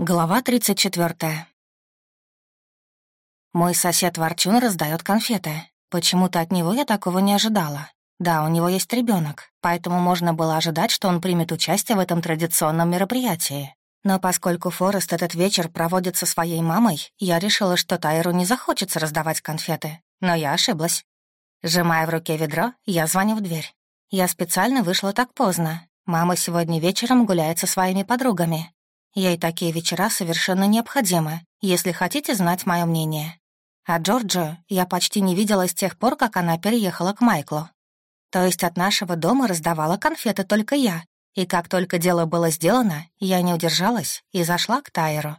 Глава 34. Мой сосед Ворчун раздает конфеты. Почему-то от него я такого не ожидала. Да, у него есть ребенок, поэтому можно было ожидать, что он примет участие в этом традиционном мероприятии. Но поскольку Форест этот вечер проводит со своей мамой, я решила, что Тайру не захочется раздавать конфеты. Но я ошиблась. Сжимая в руке ведро, я звоню в дверь. Я специально вышла так поздно. Мама сегодня вечером гуляет со своими подругами, Ей такие вечера совершенно необходимы, если хотите знать мое мнение. А Джорджию я почти не видела с тех пор, как она переехала к Майклу. То есть от нашего дома раздавала конфеты только я, и как только дело было сделано, я не удержалась и зашла к Тайеру.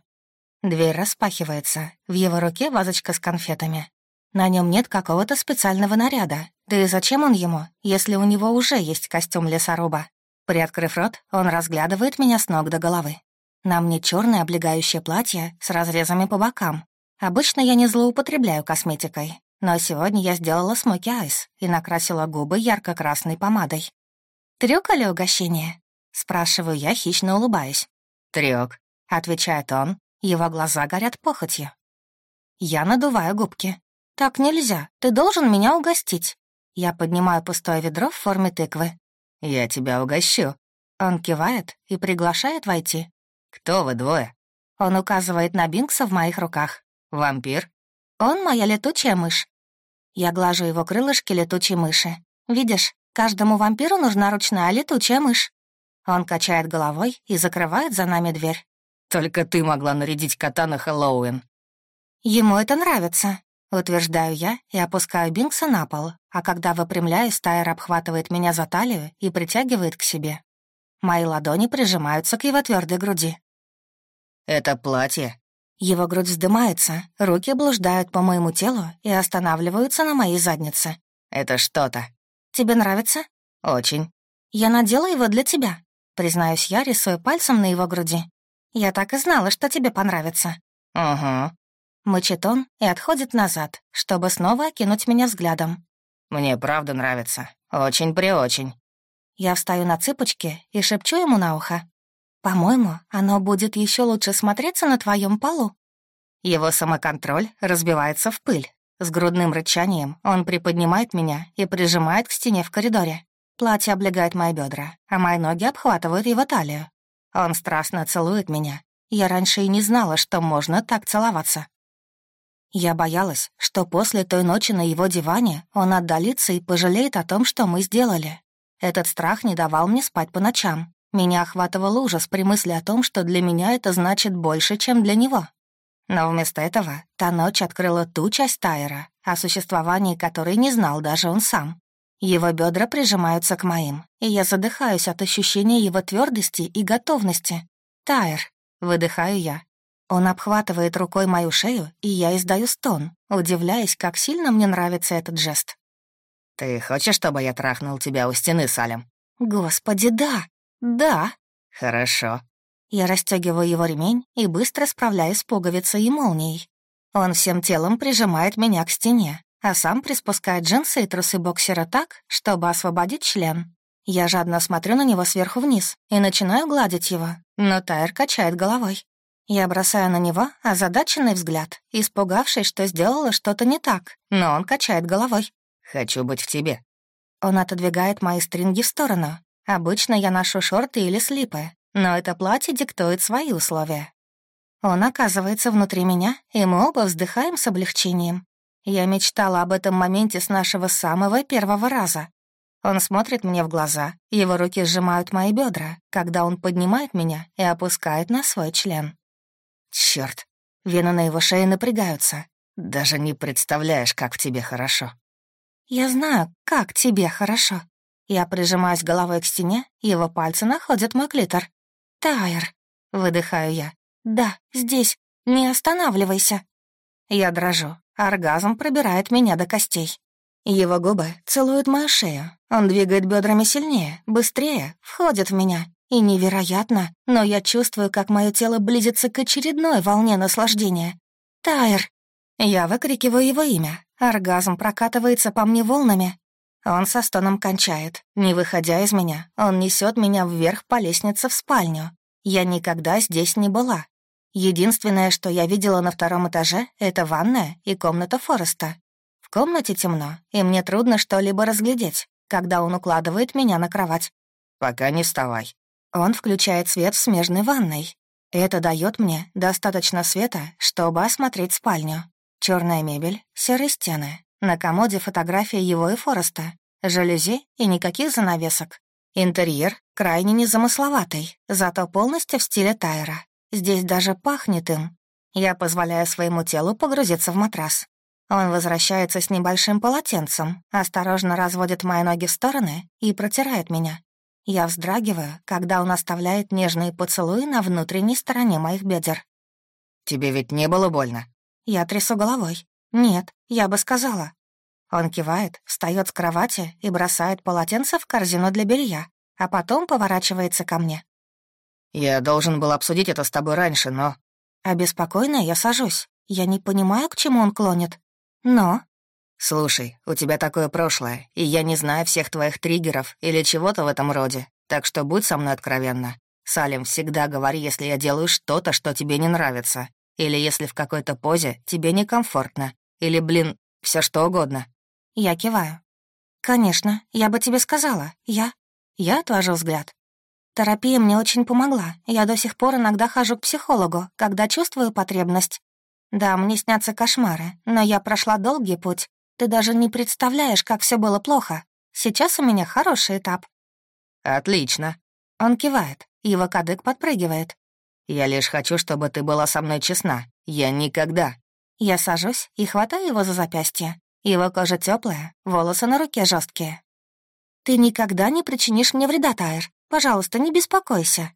Дверь распахивается, в его руке вазочка с конфетами. На нем нет какого-то специального наряда, да и зачем он ему, если у него уже есть костюм лесоруба? Приоткрыв рот, он разглядывает меня с ног до головы. На мне черное облегающее платье с разрезами по бокам. Обычно я не злоупотребляю косметикой, но сегодня я сделала смоки айс и накрасила губы ярко-красной помадой. «Трёк или угощение?» — спрашиваю я, хищно улыбаясь. «Трёк», — отвечает он, его глаза горят похотью. Я надуваю губки. «Так нельзя, ты должен меня угостить». Я поднимаю пустое ведро в форме тыквы. «Я тебя угощу». Он кивает и приглашает войти. «Кто вы двое?» Он указывает на Бинкса в моих руках. «Вампир?» «Он моя летучая мышь». Я глажу его крылышки летучей мыши. «Видишь, каждому вампиру нужна ручная летучая мышь». Он качает головой и закрывает за нами дверь. «Только ты могла нарядить кота на Хэллоуин». «Ему это нравится», — утверждаю я и опускаю Бинкса на пол, а когда выпрямляюсь, Тайр обхватывает меня за талию и притягивает к себе. Мои ладони прижимаются к его твердой груди. «Это платье?» Его грудь вздымается, руки блуждают по моему телу и останавливаются на моей заднице. «Это что-то». «Тебе нравится?» «Очень». «Я надела его для тебя», — признаюсь я, рисуя пальцем на его груди. «Я так и знала, что тебе понравится». «Угу». Мычит он и отходит назад, чтобы снова окинуть меня взглядом. «Мне правда нравится. Очень-преочень». Я встаю на цыпочки и шепчу ему на ухо. «По-моему, оно будет еще лучше смотреться на твоем полу». Его самоконтроль разбивается в пыль. С грудным рычанием он приподнимает меня и прижимает к стене в коридоре. Платье облегает мои бедра, а мои ноги обхватывают его талию. Он страстно целует меня. Я раньше и не знала, что можно так целоваться. Я боялась, что после той ночи на его диване он отдалится и пожалеет о том, что мы сделали. Этот страх не давал мне спать по ночам. Меня охватывал ужас при мысли о том, что для меня это значит больше, чем для него. Но вместо этого та ночь открыла ту часть Тайера, о существовании которой не знал даже он сам. Его бедра прижимаются к моим, и я задыхаюсь от ощущения его твердости и готовности. «Тайр», — выдыхаю я. Он обхватывает рукой мою шею, и я издаю стон, удивляясь, как сильно мне нравится этот жест. «Ты хочешь, чтобы я трахнул тебя у стены, Салем?» «Господи, да! Да!» «Хорошо». Я расстегиваю его ремень и быстро справляюсь с пуговицей и молнией. Он всем телом прижимает меня к стене, а сам приспускает джинсы и трусы боксера так, чтобы освободить член. Я жадно смотрю на него сверху вниз и начинаю гладить его, но Тайр качает головой. Я бросаю на него озадаченный взгляд, испугавшись, что сделала что-то не так, но он качает головой. Хочу быть в тебе». Он отодвигает мои стринги в сторону. Обычно я ношу шорты или слипы, но это платье диктует свои условия. Он оказывается внутри меня, и мы оба вздыхаем с облегчением. Я мечтала об этом моменте с нашего самого первого раза. Он смотрит мне в глаза, его руки сжимают мои бедра, когда он поднимает меня и опускает на свой член. Черт, Вены на его шее напрягаются. Даже не представляешь, как в тебе хорошо. «Я знаю, как тебе хорошо». Я прижимаюсь головой к стене, его пальцы находят мой клитор. «Тайр», — выдыхаю я. «Да, здесь. Не останавливайся». Я дрожу. Оргазм пробирает меня до костей. Его губы целуют мою шею. Он двигает бедрами сильнее, быстрее, входит в меня. И невероятно, но я чувствую, как мое тело близится к очередной волне наслаждения. «Тайр!» Я выкрикиваю его имя, Оргазм прокатывается по мне волнами. Он со стоном кончает. Не выходя из меня, он несет меня вверх по лестнице в спальню. Я никогда здесь не была. Единственное, что я видела на втором этаже, это ванная и комната Фореста. В комнате темно, и мне трудно что-либо разглядеть, когда он укладывает меня на кровать. «Пока не вставай». Он включает свет в смежной ванной. Это дает мне достаточно света, чтобы осмотреть спальню. Черная мебель, серые стены. На комоде фотография его и Фореста. Жалюзи и никаких занавесок. Интерьер крайне незамысловатый, зато полностью в стиле Тайра. Здесь даже пахнет им. Я позволяю своему телу погрузиться в матрас. Он возвращается с небольшим полотенцем, осторожно разводит мои ноги в стороны и протирает меня. Я вздрагиваю, когда он оставляет нежные поцелуи на внутренней стороне моих бедер. «Тебе ведь не было больно?» Я трясу головой. «Нет, я бы сказала». Он кивает, встает с кровати и бросает полотенце в корзину для белья, а потом поворачивается ко мне. «Я должен был обсудить это с тобой раньше, но...» Обеспокоенно я сажусь. Я не понимаю, к чему он клонит. Но... «Слушай, у тебя такое прошлое, и я не знаю всех твоих триггеров или чего-то в этом роде, так что будь со мной откровенна. Салим, всегда говори, если я делаю что-то, что тебе не нравится, или если в какой-то позе тебе некомфортно, или, блин, все что угодно». Я киваю. «Конечно, я бы тебе сказала. Я...» Я отвожу взгляд. Терапия мне очень помогла. Я до сих пор иногда хожу к психологу, когда чувствую потребность. Да, мне снятся кошмары, но я прошла долгий путь. Ты даже не представляешь, как все было плохо. Сейчас у меня хороший этап». «Отлично». Он кивает, его кадык подпрыгивает. «Я лишь хочу, чтобы ты была со мной честна. Я никогда...» Я сажусь и хватаю его за запястье. Его кожа теплая, волосы на руке жесткие. «Ты никогда не причинишь мне вреда, Тайр. Пожалуйста, не беспокойся».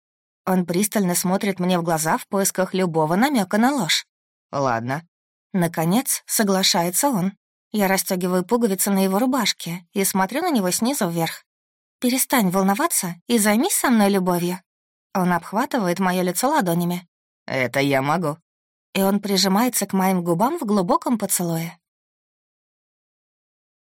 Он пристально смотрит мне в глаза в поисках любого намека на ложь. «Ладно». Наконец, соглашается он. Я расстегиваю пуговицы на его рубашке и смотрю на него снизу вверх. «Перестань волноваться и займись со мной любовью». Он обхватывает мое лицо ладонями. «Это я могу». И он прижимается к моим губам в глубоком поцелуе.